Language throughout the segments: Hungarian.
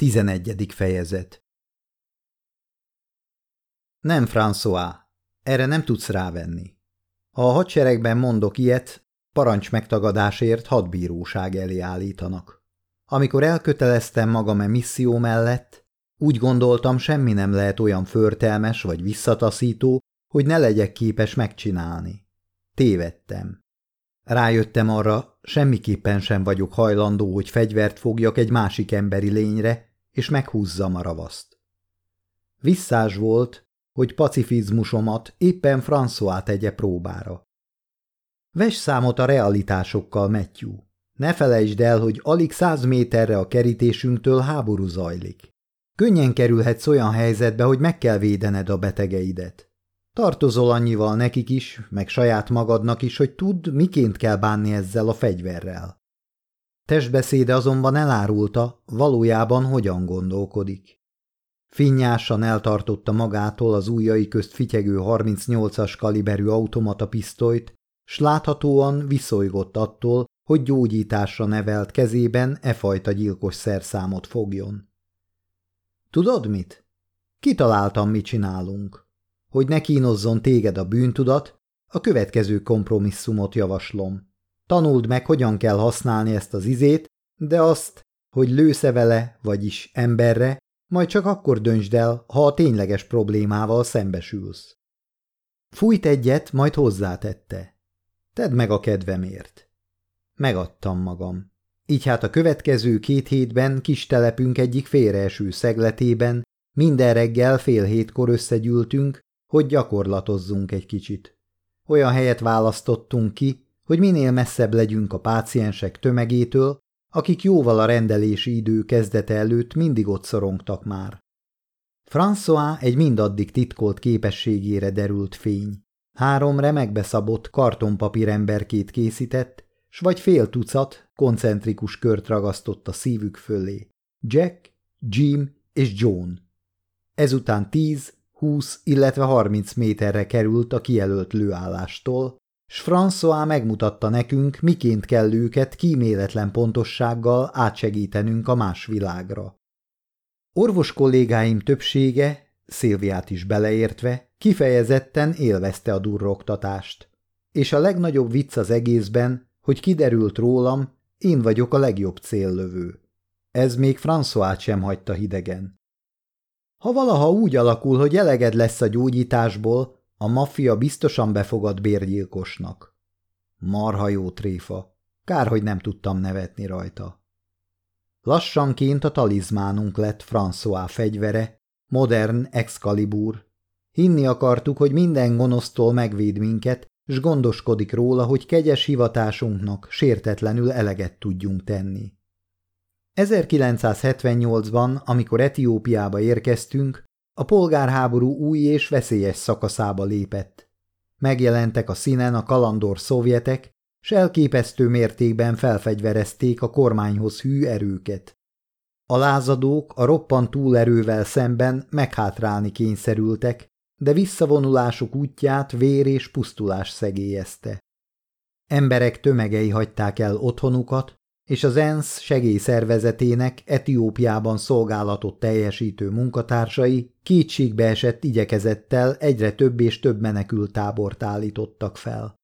Tizenegyedik fejezet Nem, François, erre nem tudsz rávenni. Ha a hadseregben mondok ilyet, parancs megtagadásért hadbíróság elé állítanak. Amikor elköteleztem magam a misszió mellett, úgy gondoltam, semmi nem lehet olyan förtelmes vagy visszataszító, hogy ne legyek képes megcsinálni. Tévedtem. Rájöttem arra, semmiképpen sem vagyok hajlandó, hogy fegyvert fogjak egy másik emberi lényre, és meghúzzam a ravaszt. Visszás volt, hogy pacifizmusomat éppen François tegye próbára. Ves számot a realitásokkal, Matthew. Ne felejtsd el, hogy alig száz méterre a kerítésünktől háború zajlik. Könnyen kerülhetsz olyan helyzetbe, hogy meg kell védened a betegeidet. Tartozol annyival nekik is, meg saját magadnak is, hogy tudd, miként kell bánni ezzel a fegyverrel. Testbeszéde azonban elárulta, valójában hogyan gondolkodik. Finnyásan eltartotta magától az ujjai közt fityegő 38-as kaliberű automata pisztolyt, s láthatóan viszolygott attól, hogy gyógyításra nevelt kezében e fajta gyilkos szerszámot fogjon. Tudod mit? Kitaláltam, mit csinálunk. Hogy ne kínozzon téged a bűntudat, a következő kompromisszumot javaslom. Tanuld meg, hogyan kell használni ezt az izét, de azt, hogy lősze vele, vagyis emberre, majd csak akkor döntsd el, ha a tényleges problémával szembesülsz. Fújt egyet, majd hozzátette. Tedd meg a kedvemért. Megadtam magam. Így hát a következő két hétben kis telepünk egyik félreeső szegletében minden reggel fél hétkor összegyűltünk, hogy gyakorlatozzunk egy kicsit. Olyan helyet választottunk ki, hogy minél messzebb legyünk a páciensek tömegétől, akik jóval a rendelési idő kezdete előtt mindig ott szorongtak már. François egy mindaddig titkolt képességére derült fény. Három remekbe szabott kartonpapír emberkét készített, s vagy fél tucat koncentrikus kört ragasztott a szívük fölé. Jack, Jim és John. Ezután tíz, húsz, illetve harminc méterre került a kijelölt lőállástól, s François megmutatta nekünk, miként kell őket kíméletlen pontossággal átsegítenünk a más világra. Orvos kollégáim többsége, Szilviát is beleértve, kifejezetten élvezte a durroktatást. És a legnagyobb vicc az egészben, hogy kiderült rólam, én vagyok a legjobb céllövő. Ez még François sem hagyta hidegen. Ha valaha úgy alakul, hogy eleged lesz a gyógyításból, a maffia biztosan befogad bérgyilkosnak. Marha jó tréfa. Kár, hogy nem tudtam nevetni rajta. Lassanként a talizmánunk lett François fegyvere, modern Excalibur. Hinni akartuk, hogy minden gonosztól megvéd minket, s gondoskodik róla, hogy kegyes hivatásunknak sértetlenül eleget tudjunk tenni. 1978-ban, amikor Etiópiába érkeztünk, a polgárháború új és veszélyes szakaszába lépett. Megjelentek a színen a kalandor szovjetek, s elképesztő mértékben felfegyverezték a kormányhoz hű erőket. A lázadók a roppant túlerővel szemben meghátrálni kényszerültek, de visszavonulásuk útját vér és pusztulás szegélyezte. Emberek tömegei hagyták el otthonukat, és az ENSZ segélyszervezetének Etiópiában szolgálatot teljesítő munkatársai kétségbeesett igyekezettel egyre több és több menekült tábort állítottak fel.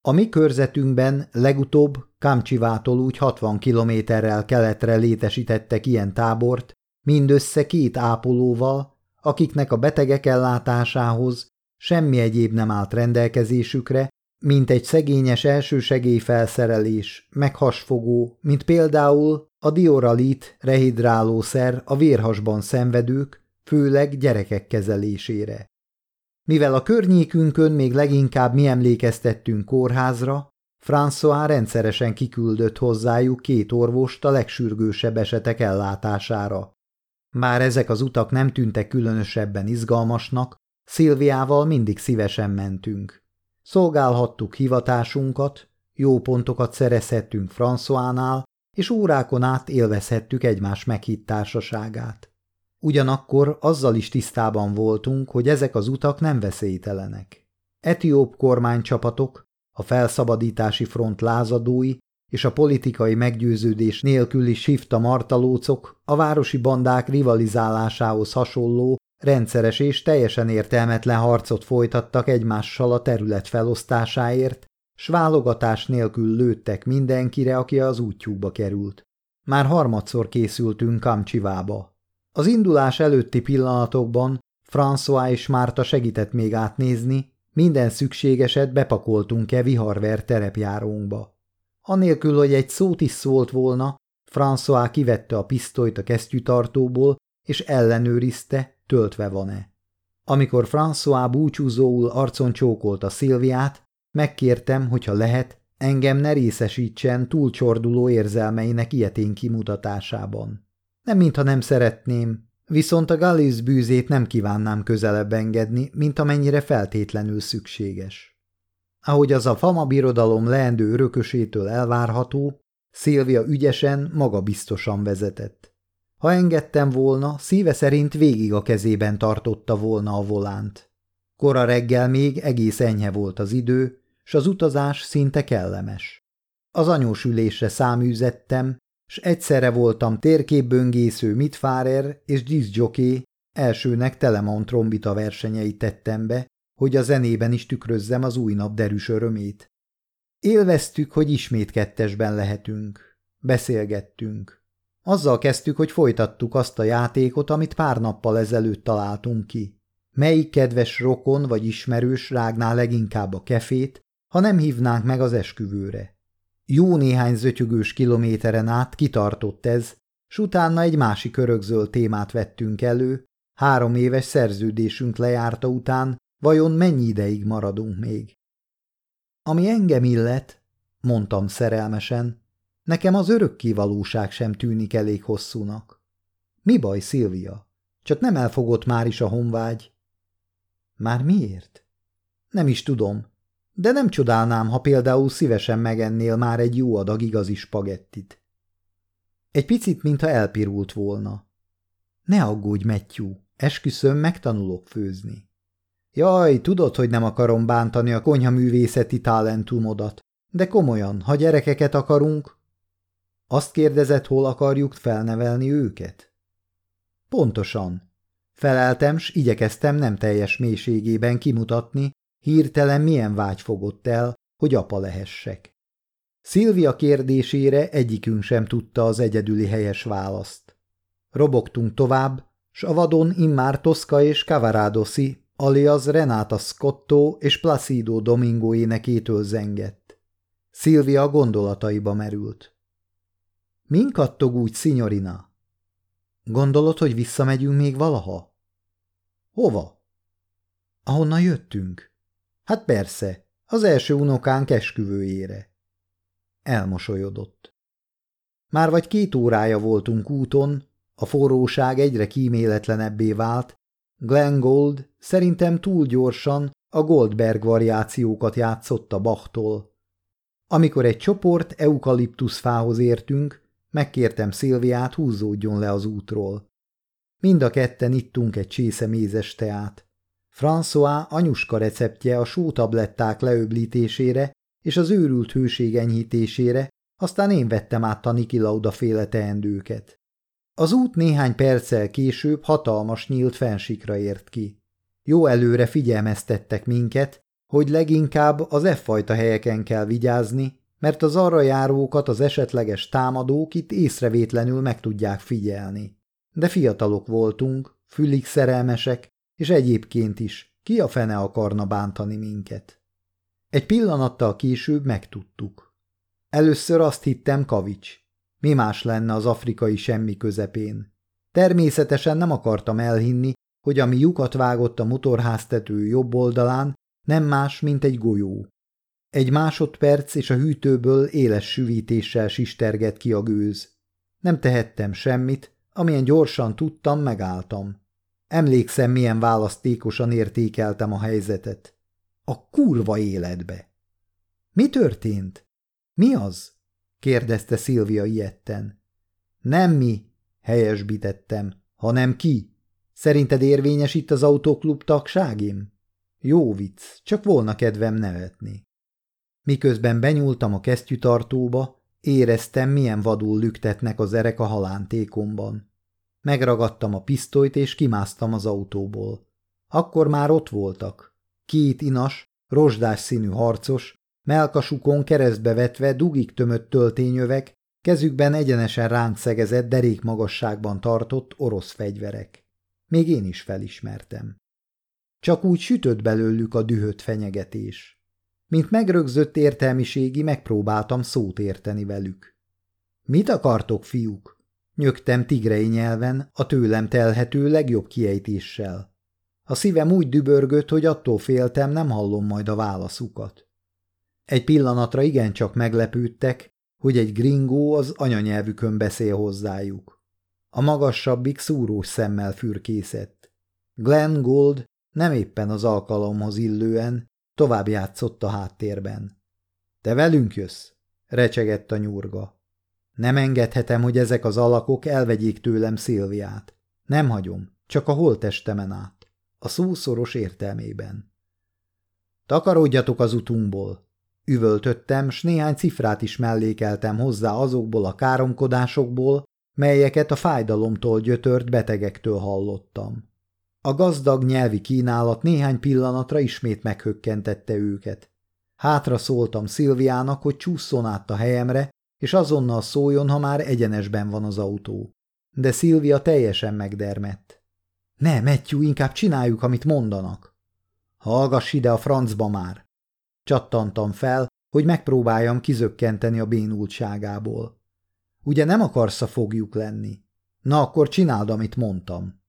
A mi körzetünkben legutóbb Kamcsivától úgy 60 kilométerrel keletre létesítettek ilyen tábort, mindössze két ápolóval, akiknek a betegek ellátásához semmi egyéb nem állt rendelkezésükre, mint egy szegényes elsősegélyfelszerelés, meghasfogó, mint például a dioralit rehidrálószer a vérhasban szenvedők, főleg gyerekek kezelésére. Mivel a környékünkön még leginkább mi emlékeztettünk kórházra, François rendszeresen kiküldött hozzájuk két orvost a legsürgősebb esetek ellátására. Már ezek az utak nem tűntek különösebben izgalmasnak, Szilviával mindig szívesen mentünk. Szolgálhattuk hivatásunkat, jó pontokat szerezhettünk Françoánál, és órákon át élvezhettük egymás meghitt társaságát. Ugyanakkor azzal is tisztában voltunk, hogy ezek az utak nem veszélytelenek. Etióp kormánycsapatok, a felszabadítási front lázadói és a politikai meggyőződés nélküli sifta martalócok a városi bandák rivalizálásához hasonló, rendszeres és teljesen értelmetlen harcot folytattak egymással a terület felosztásáért, s válogatás nélkül lőttek mindenkire, aki az útjukba került. Már harmadszor készültünk Kamcsivába. Az indulás előtti pillanatokban François és Márta segített még átnézni, minden szükségeset bepakoltunk-e viharver terepjárónkba. Anélkül, hogy egy szót is szólt volna, François kivette a pisztolyt a kesztyűtartóból, és ellenőrizte, töltve van-e. Amikor François búcsúzóul arcon csókolta Szilviát, megkértem, hogyha lehet, engem ne részesítsen túlcsorduló érzelmeinek ilyetén kimutatásában. Nem mintha nem szeretném, viszont a Gallis bűzét nem kívánnám közelebb engedni, mint amennyire feltétlenül szükséges. Ahogy az a fama birodalom leendő örökösétől elvárható, Szilvia ügyesen, magabiztosan vezetett. Ha engedtem volna, szíve szerint végig a kezében tartotta volna a volánt. Kora reggel még egész enyhe volt az idő, s az utazás szinte kellemes. Az anyós ülésre száműzettem, s egyszerre voltam térképböngésző Mitfárer és diszjoké, elsőnek Telemon trombita versenyeit tettem be, hogy a zenében is tükrözzem az új nap derűs örömét. Élveztük, hogy ismét kettesben lehetünk. Beszélgettünk. Azzal kezdtük, hogy folytattuk azt a játékot, amit pár nappal ezelőtt találtunk ki. Melyik kedves rokon vagy ismerős rágná leginkább a kefét, ha nem hívnánk meg az esküvőre. Jó néhány zötyögős kilométeren át kitartott ez, s utána egy másik örökzöld témát vettünk elő, három éves szerződésünk lejárta után, vajon mennyi ideig maradunk még? Ami engem illet, mondtam szerelmesen, nekem az örökkévalóság sem tűnik elég hosszúnak. Mi baj, Szilvia? Csak nem elfogott már is a honvágy? Már miért? Nem is tudom, de nem csodálnám, ha például szívesen megennél már egy jó adag igazi spagettit. Egy picit, mintha elpirult volna. Ne aggódj, Matthew, esküszöm, megtanulok főzni. Jaj, tudod, hogy nem akarom bántani a konyhaművészeti talentumodat, de komolyan, ha gyerekeket akarunk... Azt kérdezett, hol akarjuk felnevelni őket? Pontosan. Feleltem, s igyekeztem nem teljes mélységében kimutatni, Hirtelen milyen vágy fogott el, hogy apa lehessek. Szilvia kérdésére egyikünk sem tudta az egyedüli helyes választ. Robogtunk tovább, s a vadon immár Toszka és Cavaradoszi, alias Renata Scotto és Placido Domingo énekétől zengett. Szilvia gondolataiba merült. Min kattog úgy, szinyorina? Gondolod, hogy visszamegyünk még valaha? Hova? Ahonnan jöttünk. Hát persze, az első unokánk esküvőjére. Elmosolyodott. Már vagy két órája voltunk úton, a forróság egyre kíméletlenebbé vált, Glenn Gold szerintem túl gyorsan a Goldberg variációkat játszott a Bachtól. Amikor egy csoport eukaliptuszfához értünk, megkértem Szilviát húzódjon le az útról. Mind a ketten ittunk egy csésze mézes teát. François anyuska receptje a sótabletták leöblítésére és az őrült hőség enyhítésére, aztán én vettem át a Niki Lauda féle teendőket. Az út néhány perccel később hatalmas nyílt fensikra ért ki. Jó előre figyelmeztettek minket, hogy leginkább az F-fajta helyeken kell vigyázni, mert az arra járókat az esetleges támadók itt észrevétlenül meg tudják figyelni. De fiatalok voltunk, fülig szerelmesek, és egyébként is, ki a fene akarna bántani minket? Egy pillanattal később megtudtuk. Először azt hittem Kavics. Mi más lenne az afrikai semmi közepén? Természetesen nem akartam elhinni, hogy ami lyukat vágott a motorháztető jobb oldalán, nem más, mint egy golyó. Egy másodperc, és a hűtőből éles süvítéssel sisterget ki a gőz. Nem tehettem semmit, amilyen gyorsan tudtam, megálltam. Emlékszem, milyen választékosan értékeltem a helyzetet. A kurva életbe! Mi történt? Mi az? kérdezte Szilvia ilyetten. Nem mi, helyesbítettem, hanem ki. Szerinted érvényes itt az autóklub tagságim? Jó vicc, csak volna kedvem nevetni. Miközben benyúltam a kesztyűtartóba, Éreztem, milyen vadul lüktetnek az erek a halántékomban. Megragadtam a pisztolyt, és kimásztam az autóból. Akkor már ott voltak. Két inas, rozsdás színű harcos, melkasukon keresztbe vetve dugig tömött töltényövek, kezükben egyenesen ránk szegezett derék magasságban tartott orosz fegyverek. Még én is felismertem. Csak úgy sütött belőlük a dühött fenyegetés. Mint megrögzött értelmiségi, megpróbáltam szót érteni velük. Mit akartok, fiúk? Nyögtem tigrei nyelven, a tőlem telhető legjobb kiejtéssel. A szívem úgy dübörgött, hogy attól féltem, nem hallom majd a válaszukat. Egy pillanatra igencsak meglepődtek, hogy egy gringó az anyanyelvükön beszél hozzájuk. A magassabbik szúrós szemmel fürkészett. Glenn Gold nem éppen az alkalomhoz illően, tovább játszott a háttérben. – Te velünk jössz? – recsegett a nyurga. Nem engedhetem, hogy ezek az alakok elvegyék tőlem Szilviát. Nem hagyom, csak a holtestemen át. A szószoros értelmében. Takarodjatok az utunkból. Üvöltöttem, s néhány cifrát is mellékeltem hozzá azokból a káromkodásokból, melyeket a fájdalomtól gyötört betegektől hallottam. A gazdag nyelvi kínálat néhány pillanatra ismét meghökkentette őket. Hátra szóltam Szilviának, hogy csúszson át a helyemre, és azonnal szóljon, ha már egyenesben van az autó. De Szilvia teljesen megdermett. Ne, Matthew, inkább csináljuk, amit mondanak. Hallgass ide a francba már! Csattantam fel, hogy megpróbáljam kizökkenteni a bénultságából. Ugye nem akarsz a fogjuk lenni? Na akkor csináld, amit mondtam.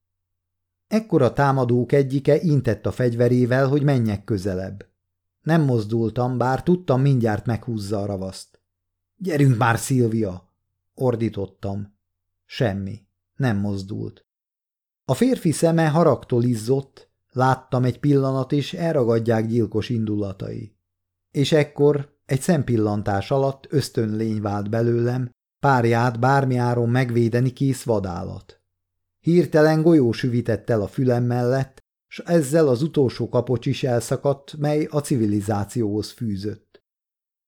Ekkor a támadók egyike intett a fegyverével, hogy menjek közelebb. Nem mozdultam, bár tudtam, mindjárt meghúzza a ravaszt. – Gyerünk már, Szilvia! – ordítottam. Semmi. Nem mozdult. A férfi szeme haragtól izzott, láttam egy pillanat, és elragadják gyilkos indulatai. És ekkor egy szempillantás alatt ösztönlény vált belőlem, párját bármi áron megvédeni kész vadállat. Hirtelen golyó süvitett el a fülem mellett, s ezzel az utolsó kapocs is elszakadt, mely a civilizációhoz fűzött.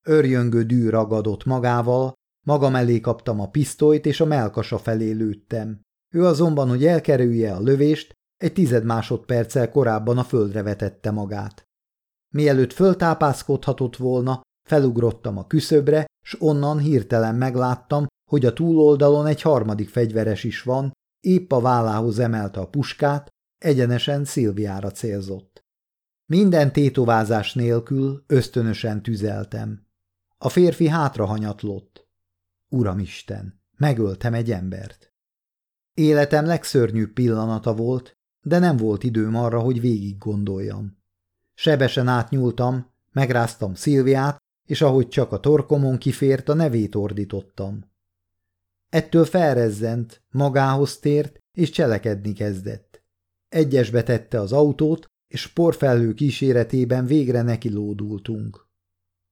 Örjöngő dű ragadott magával, magam elé kaptam a pisztolyt, és a melkasa felé lőttem. Ő azonban, hogy elkerülje a lövést, egy tized másodperccel korábban a földre vetette magát. Mielőtt föltápászkodhatott volna, felugrottam a küszöbre, s onnan hirtelen megláttam, hogy a túloldalon egy harmadik fegyveres is van, épp a vállához emelte a puskát, egyenesen Szilviára célzott. Minden tétovázás nélkül ösztönösen tüzeltem. A férfi hátrahanyatlott. Uramisten, megöltem egy embert. Életem legszörnyűbb pillanata volt, de nem volt időm arra, hogy végig gondoljam. Sebesen átnyúltam, megráztam Szilviát, és ahogy csak a torkomon kifért, a nevét ordítottam. Ettől felrezzent, magához tért, és cselekedni kezdett. Egyesbe tette az autót, és porfelhő kíséretében végre neki lódultunk.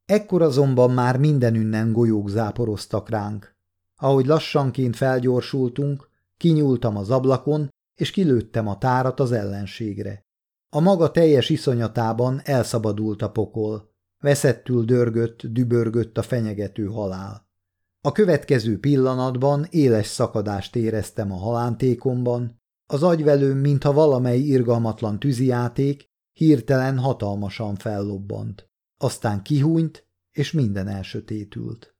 Ekkor azonban már mindenünnen golyók záporoztak ránk. Ahogy lassanként felgyorsultunk, kinyúltam az ablakon, és kilőttem a tárat az ellenségre. A maga teljes iszonyatában elszabadult a pokol, veszettül dörgött, dübörgött a fenyegető halál. A következő pillanatban éles szakadást éreztem a halántékomban, az agyvelőm, mintha valamely irgalmatlan tűzijáték, hirtelen hatalmasan fellobbant. Aztán kihúnyt, és minden elsötétült.